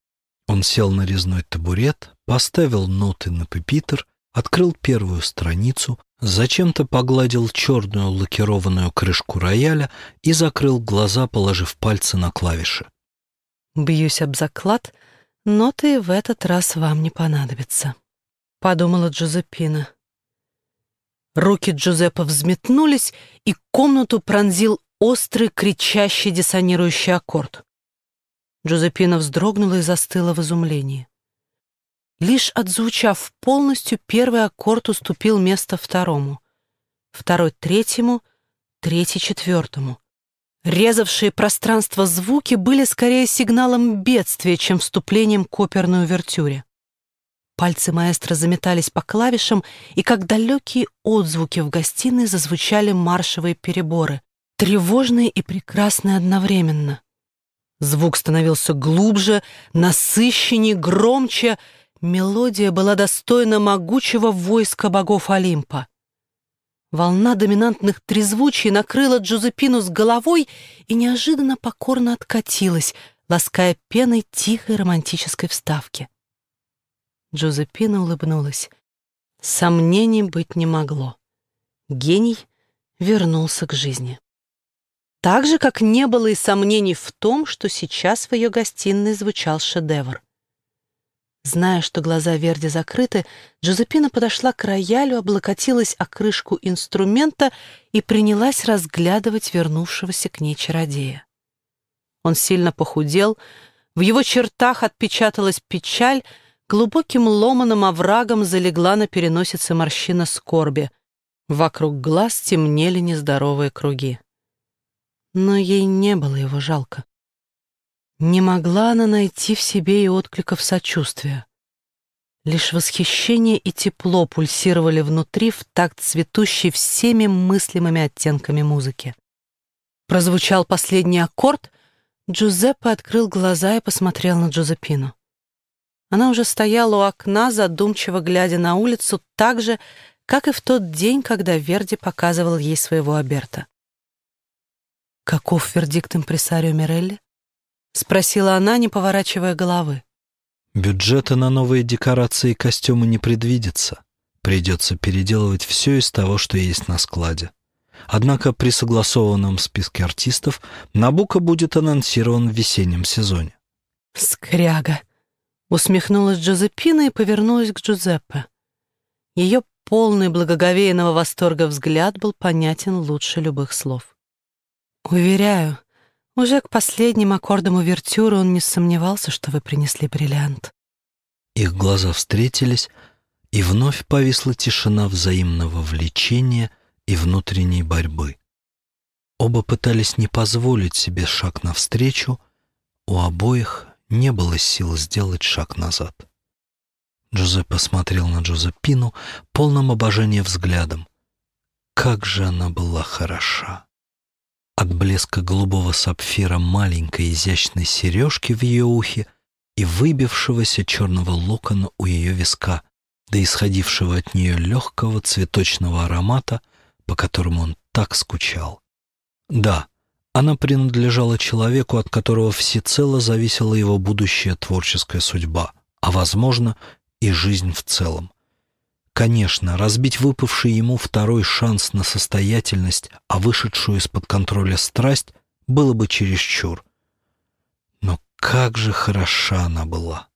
Он сел на резной табурет, поставил ноты на пепитер, открыл первую страницу, зачем-то погладил черную лакированную крышку рояля и закрыл глаза, положив пальцы на клавиши. «Бьюсь об заклад, ноты в этот раз вам не понадобятся», — подумала Джузеппина. Руки Джузеппе взметнулись, и комнату пронзил острый, кричащий, диссонирующий аккорд. Джузеппина вздрогнула и застыла в изумлении. Лишь отзвучав полностью, первый аккорд уступил место второму, второй — третьему, третий — четвертому. Резавшие пространство звуки были скорее сигналом бедствия, чем вступлением к оперной увертюре. Пальцы маэстро заметались по клавишам, и как далекие отзвуки в гостиной зазвучали маршевые переборы, тревожные и прекрасные одновременно. Звук становился глубже, насыщеннее, громче — Мелодия была достойна могучего войска богов Олимпа. Волна доминантных трезвучий накрыла Джузепину с головой и неожиданно покорно откатилась, лаская пеной тихой романтической вставки. Джузепина улыбнулась. Сомнений быть не могло. Гений вернулся к жизни. Так же, как не было и сомнений в том, что сейчас в ее гостиной звучал шедевр. Зная, что глаза Верди закрыты, Джозепина подошла к роялю, облокотилась о крышку инструмента и принялась разглядывать вернувшегося к ней чародея. Он сильно похудел, в его чертах отпечаталась печаль, глубоким ломаным оврагом залегла на переносице морщина скорби. Вокруг глаз темнели нездоровые круги. Но ей не было его жалко. Не могла она найти в себе и откликов сочувствия. Лишь восхищение и тепло пульсировали внутри в такт цветущей всеми мыслимыми оттенками музыки. Прозвучал последний аккорд, Джузеппе открыл глаза и посмотрел на Джузеппину. Она уже стояла у окна, задумчиво глядя на улицу, так же, как и в тот день, когда Верди показывал ей своего Аберта. «Каков вердикт импресарио Мирелли?» — спросила она, не поворачивая головы. Бюджета на новые декорации и костюмы не предвидится. Придется переделывать все из того, что есть на складе. Однако при согласованном списке артистов Набука будет анонсирован в весеннем сезоне. «Скряга!» — усмехнулась Джозепина и повернулась к Джузеппе. Ее полный благоговейного восторга взгляд был понятен лучше любых слов. «Уверяю, уже к последним аккордам увертюры он не сомневался, что вы принесли бриллиант. Их глаза встретились, и вновь повисла тишина взаимного влечения и внутренней борьбы. Оба пытались не позволить себе шаг навстречу, у обоих не было сил сделать шаг назад. Джузеппе смотрел на Джузеппину полным обожения взглядом. Как же она была хороша! От блеска голубого сапфира маленькой изящной сережки в ее ухе и выбившегося черного локона у ее виска, до исходившего от нее легкого цветочного аромата, по которому он так скучал. Да, она принадлежала человеку, от которого всецело зависела его будущая творческая судьба, а, возможно, и жизнь в целом. Конечно, разбить выпавший ему второй шанс на состоятельность, а вышедшую из-под контроля страсть, было бы чересчур. Но как же хороша она была!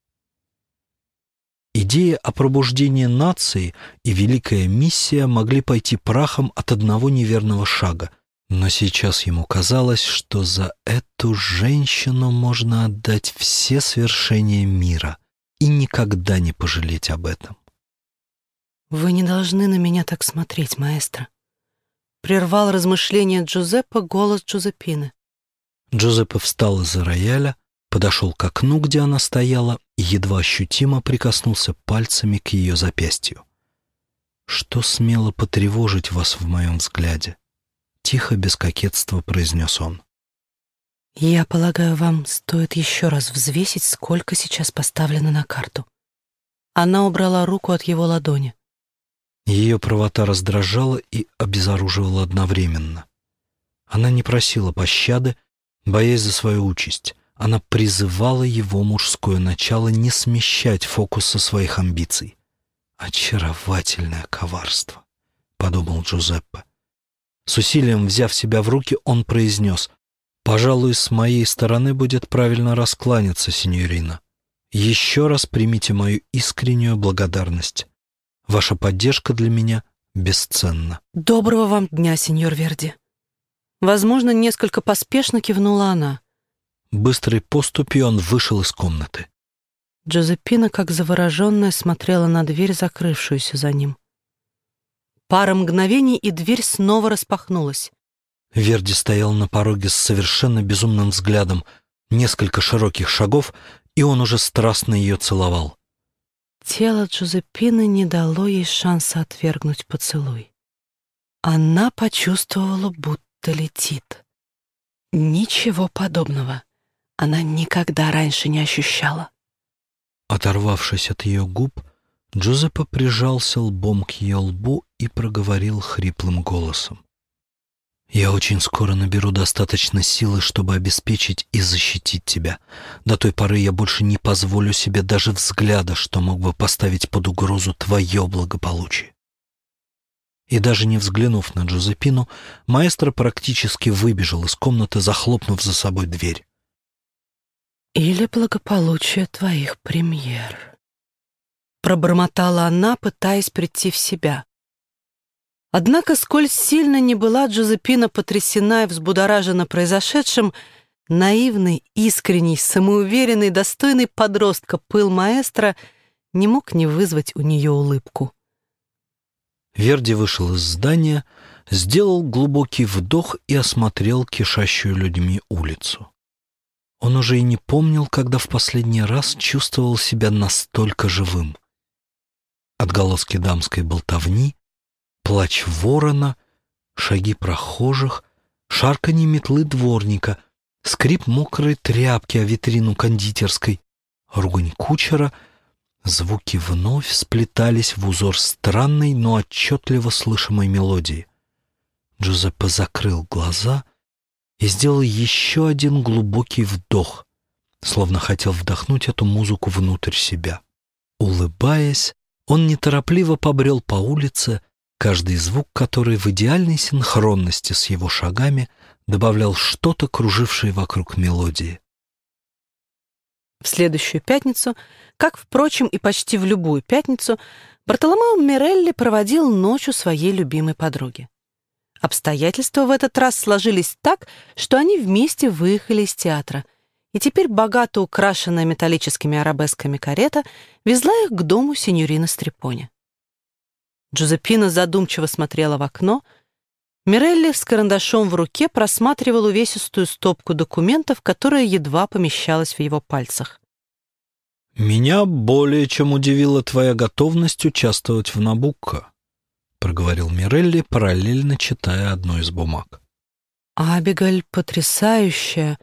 Идея о пробуждении нации и великая миссия могли пойти прахом от одного неверного шага, но сейчас ему казалось, что за эту женщину можно отдать все свершения мира и никогда не пожалеть об этом. «Вы не должны на меня так смотреть, маэстро», — прервал размышления Джузеппе голос Джузеппины. Джузеппе встал из-за рояля, подошел к окну, где она стояла, и едва ощутимо прикоснулся пальцами к ее запястью. «Что смело потревожить вас в моем взгляде?» Тихо, без кокетства произнес он. «Я полагаю, вам стоит еще раз взвесить, сколько сейчас поставлено на карту». Она убрала руку от его ладони. Ее правота раздражала и обезоруживала одновременно. Она не просила пощады, боясь за свою участь. Она призывала его мужское начало не смещать фокуса своих амбиций. «Очаровательное коварство», — подумал Джузеппе. С усилием взяв себя в руки, он произнес, «Пожалуй, с моей стороны будет правильно раскланяться, сеньорина. Еще раз примите мою искреннюю благодарность. Ваша поддержка для меня бесценна. Доброго вам дня, сеньор Верди. Возможно, несколько поспешно кивнула она. Быстрой поступью он вышел из комнаты. Джозепина, как завороженная, смотрела на дверь, закрывшуюся за ним. Пара мгновений, и дверь снова распахнулась. Верди стоял на пороге с совершенно безумным взглядом. Несколько широких шагов, и он уже страстно ее целовал. Тело Джузеппины не дало ей шанса отвергнуть поцелуй. Она почувствовала, будто летит. Ничего подобного она никогда раньше не ощущала. Оторвавшись от ее губ, Джузеппе прижался лбом к ее лбу и проговорил хриплым голосом. Я очень скоро наберу достаточно силы, чтобы обеспечить и защитить тебя. До той поры я больше не позволю себе даже взгляда, что мог бы поставить под угрозу твое благополучие. И даже не взглянув на Джозепину, маэстро практически выбежал из комнаты, захлопнув за собой дверь. «Или благополучие твоих премьер», — пробормотала она, пытаясь прийти в себя. Однако, сколь сильно не была Джозепина потрясена и взбудоражена произошедшим, наивный, искренний, самоуверенный, достойный подростка пыл маэстро не мог не вызвать у нее улыбку. Верди вышел из здания, сделал глубокий вдох и осмотрел кишащую людьми улицу. Он уже и не помнил, когда в последний раз чувствовал себя настолько живым. Отголоски дамской болтовни, плач ворона, шаги прохожих, шарканье метлы дворника, скрип мокрой тряпки о витрину кондитерской, ругань кучера — Звуки вновь сплетались в узор странной, но отчетливо слышимой мелодии. Джузеппе закрыл глаза и сделал еще один глубокий вдох, словно хотел вдохнуть эту музыку внутрь себя. Улыбаясь, он неторопливо побрел по улице, каждый звук который в идеальной синхронности с его шагами добавлял что-то, кружившее вокруг мелодии. В следующую пятницу, как, впрочем, и почти в любую пятницу, Бартоломео Мирелли проводил ночь у своей любимой подруги. Обстоятельства в этот раз сложились так, что они вместе выехали из театра, и теперь богато украшенная металлическими арабесками карета везла их к дому сеньорина Стрепони. Джузеппина задумчиво смотрела в окно. Мирелли с карандашом в руке просматривал увесистую стопку документов, которая едва помещалась в его пальцах. «Меня более чем удивила твоя готовность участвовать в Набукко», — проговорил Мирелли, параллельно читая одну из бумаг. «Абигаль потрясающая!»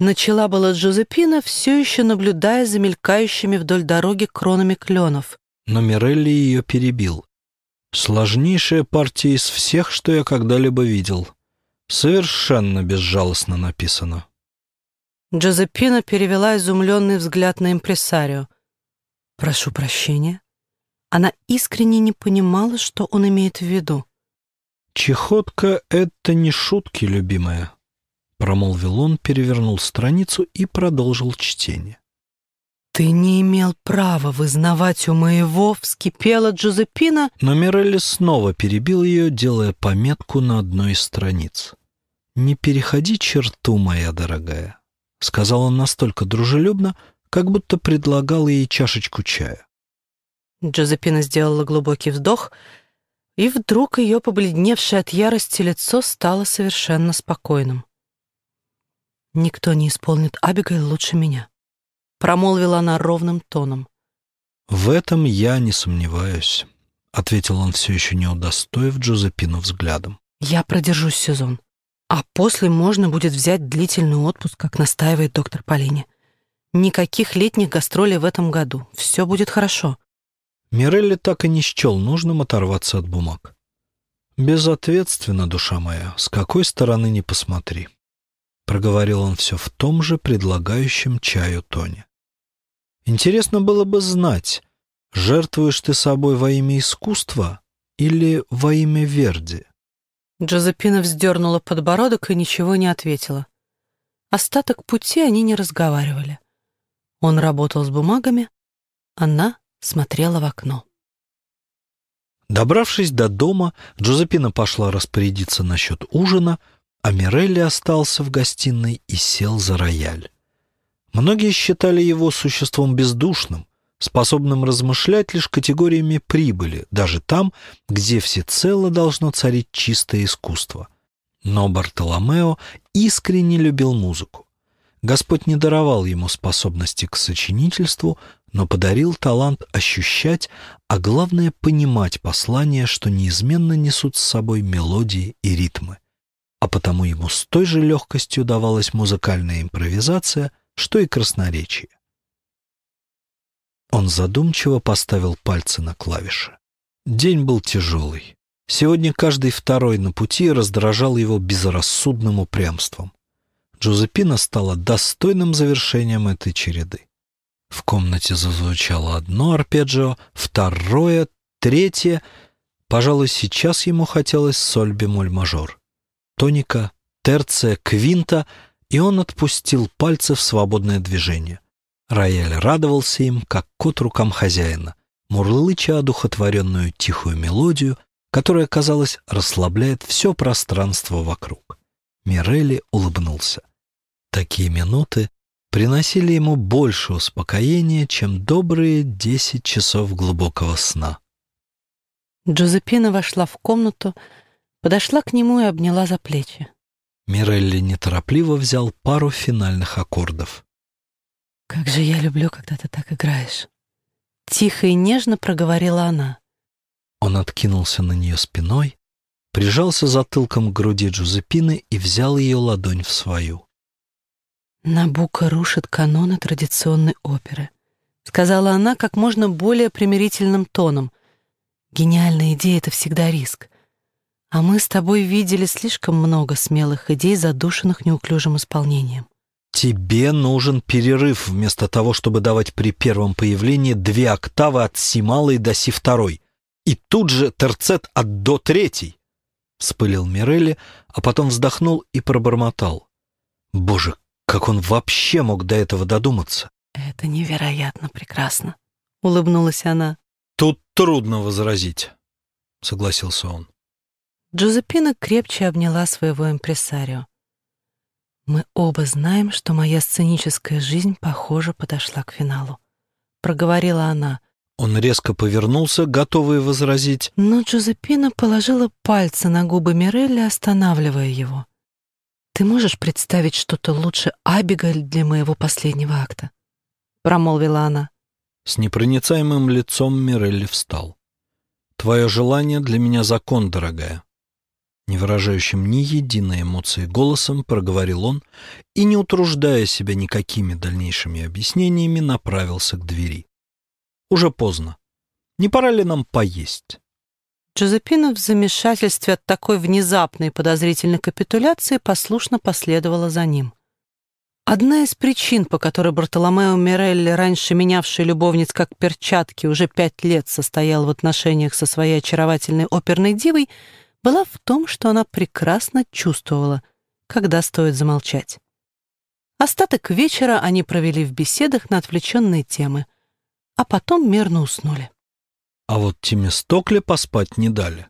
Начала была Джозепина, все еще наблюдая за мелькающими вдоль дороги кронами кленов. Но Мирелли ее перебил. «Сложнейшая партия из всех, что я когда-либо видел. Совершенно безжалостно написано». Джозепина перевела изумленный взгляд на импресарио. «Прошу прощения». Она искренне не понимала, что он имеет в виду. «Чехотка — это не шутки, любимая», — промолвил он, перевернул страницу и продолжил чтение. «Ты не имел права вызнавать у моего», — вскипела Джузеппина. Но Мирелли снова перебил ее, делая пометку на одной из страниц. «Не переходи черту, моя дорогая», — сказал он настолько дружелюбно, как будто предлагал ей чашечку чая. Джозепина сделала глубокий вдох, и вдруг ее побледневшее от ярости лицо стало совершенно спокойным. «Никто не исполнит Абигайл лучше меня», — промолвила она ровным тоном. «В этом я не сомневаюсь», — ответил он, все еще не удостоив Джозепину взглядом. «Я продержусь сезон, а после можно будет взять длительный отпуск, как настаивает доктор Полини. Никаких летних гастролей в этом году. Все будет хорошо». Мирелли так и не счел нужным оторваться от бумаг. «Безответственно, душа моя, с какой стороны не посмотри», — проговорил он все в том же предлагающем чаю тоне. «Интересно было бы знать, жертвуешь ты собой во имя искусства или во имя Верди?» Джозепина вздернула подбородок и ничего не ответила. Остаток пути они не разговаривали. Он работал с бумагами, она смотрела в окно. Добравшись до дома, Джозепина пошла распорядиться насчет ужина, а Мирелли остался в гостиной и сел за рояль. Многие считали его существом бездушным, способным размышлять лишь категориями прибыли, даже там, где всецело должно царить чистое искусство. Но Бартоломео искренне любил музыку. Господь не даровал ему способности к сочинительству, но подарил талант ощущать, а главное понимать послания, что неизменно несут с собой мелодии и ритмы. А потому ему с той же легкостью давалась музыкальная импровизация, что и красноречие. Он задумчиво поставил пальцы на клавиши. День был тяжелый. Сегодня каждый второй на пути раздражал его безрассудным упрямством. Джузеппина стала достойным завершением этой череды. В комнате зазвучало одно арпеджио, второе, третье. Пожалуй, сейчас ему хотелось соль бемоль мажор. Тоника, терция, квинта, и он отпустил пальцы в свободное движение. Рояль радовался им, как кот рукам хозяина, мурлыча одухотворенную тихую мелодию, которая, казалось, расслабляет все пространство вокруг. Мирелли улыбнулся. Такие минуты приносили ему больше успокоения, чем добрые десять часов глубокого сна. Джозепина вошла в комнату, подошла к нему и обняла за плечи. Мирелли неторопливо взял пару финальных аккордов. «Как же я люблю, когда ты так играешь!» Тихо и нежно проговорила она. Он откинулся на нее спиной, прижался затылком к груди Джузепины и взял ее ладонь в свою. «Набука рушит каноны традиционной оперы», — сказала она как можно более примирительным тоном. «Гениальная идея — это всегда риск. А мы с тобой видели слишком много смелых идей, задушенных неуклюжим исполнением. Тебе нужен перерыв вместо того, чтобы давать при первом появлении две октавы от си малой до си второй. И тут же терцет от до третий. Вспылил Мирелли, а потом вздохнул и пробормотал. Боже, как он вообще мог до этого додуматься? Это невероятно прекрасно, улыбнулась она. Тут трудно возразить, согласился он. Джузеппина крепче обняла своего импресарио. «Мы оба знаем, что моя сценическая жизнь, похоже, подошла к финалу», — проговорила она. Он резко повернулся, готовый возразить. Но Джузеппина положила пальцы на губы Мирелли, останавливая его. «Ты можешь представить что-то лучше Абигаль для моего последнего акта?» — промолвила она. С непроницаемым лицом Мирелли встал. «Твое желание для меня закон, дорогая не выражающим ни единой эмоции голосом, проговорил он и, не утруждая себя никакими дальнейшими объяснениями, направился к двери. «Уже поздно. Не пора ли нам поесть?» Джозепина в замешательстве от такой внезапной подозрительной капитуляции послушно последовала за ним. Одна из причин, по которой Бартоломео Мирелли, раньше менявший любовниц как перчатки, уже пять лет состоял в отношениях со своей очаровательной оперной дивой — была в том, что она прекрасно чувствовала, когда стоит замолчать. Остаток вечера они провели в беседах на отвлеченные темы, а потом мирно уснули. А вот Тимистокле поспать не дали.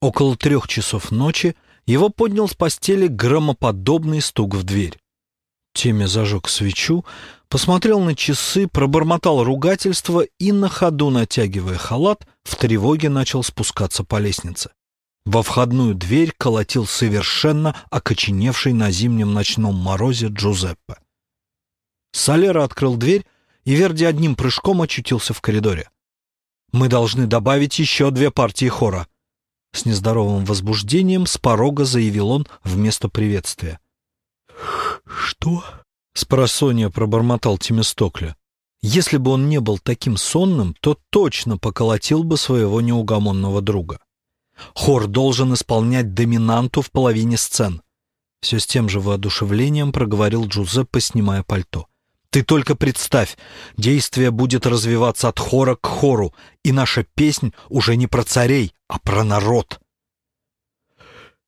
Около трех часов ночи его поднял с постели громоподобный стук в дверь. Теми зажег свечу, посмотрел на часы, пробормотал ругательство и, на ходу натягивая халат, в тревоге начал спускаться по лестнице. Во входную дверь колотил совершенно окоченевший на зимнем ночном морозе Джузеппе. Салера открыл дверь, и Верди одним прыжком очутился в коридоре. «Мы должны добавить еще две партии хора», — с нездоровым возбуждением с порога заявил он вместо приветствия. «Что?» — спросонья пробормотал Тимистокля. Если бы он не был таким сонным, то точно поколотил бы своего неугомонного друга. Хор должен исполнять доминанту в половине сцен. Все с тем же воодушевлением проговорил Джузеппе, снимая пальто. Ты только представь, действие будет развиваться от хора к хору, и наша песнь уже не про царей, а про народ.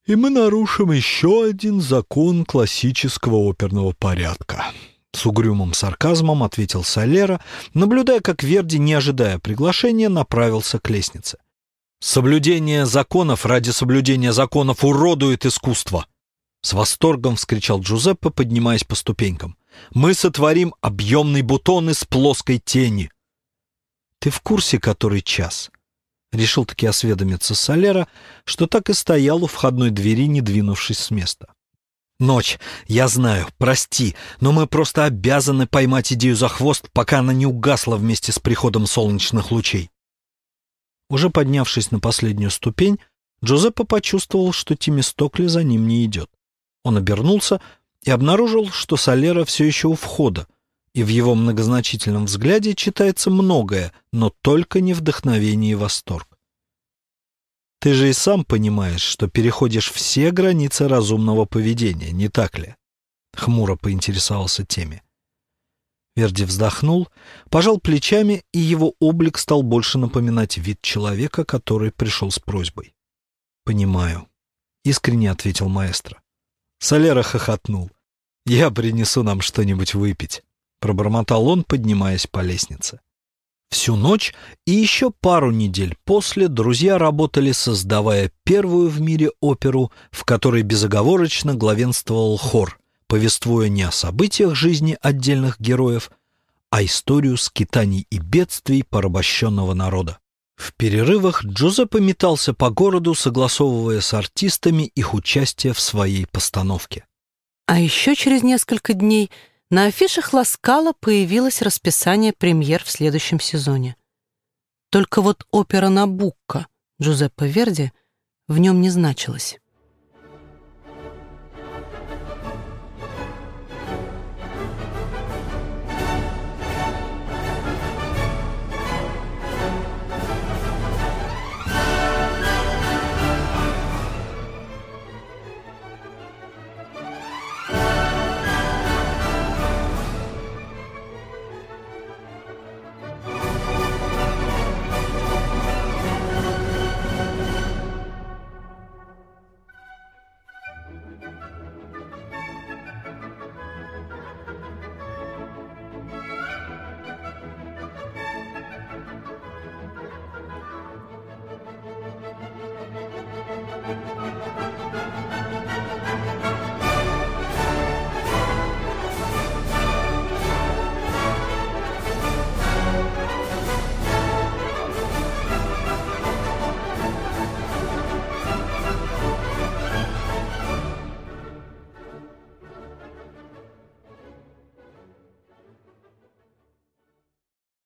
И мы нарушим еще один закон классического оперного порядка. С угрюмым сарказмом ответил Солера, наблюдая, как Верди, не ожидая приглашения, направился к лестнице. Соблюдение законов ради соблюдения законов уродует искусство. С восторгом вскричал Джузеппе, поднимаясь по ступенькам. Мы сотворим объемный бутон из плоской тени. Ты в курсе, который час? Решил таки осведомиться Солера, что так и стоял у входной двери, не двинувшись с места. Ночь, я знаю, прости, но мы просто обязаны поймать идею за хвост, пока она не угасла вместе с приходом солнечных лучей. Уже поднявшись на последнюю ступень, Джузеппе почувствовал, что Тимистокли за ним не идет. Он обернулся и обнаружил, что Солера все еще у входа, и в его многозначительном взгляде читается многое, но только не вдохновение и восторг. Ты же и сам понимаешь, что переходишь все границы разумного поведения, не так ли? Хмуро поинтересовался Теми. Верди вздохнул, пожал плечами, и его облик стал больше напоминать вид человека, который пришел с просьбой. «Понимаю», — искренне ответил маэстро. Солера хохотнул. «Я принесу нам что-нибудь выпить», — пробормотал он, поднимаясь по лестнице. Всю ночь и еще пару недель после друзья работали, создавая первую в мире оперу, в которой безоговорочно главенствовал хор, повествуя не о событиях жизни отдельных героев, а историю скитаний и бедствий порабощенного народа. В перерывах Джузеппе метался по городу, согласовывая с артистами их участие в своей постановке. А еще через несколько дней на афишах Ласкала появилось расписание премьер в следующем сезоне. Только вот опера «Набукко» Джузеппе Верди в нем не значилась.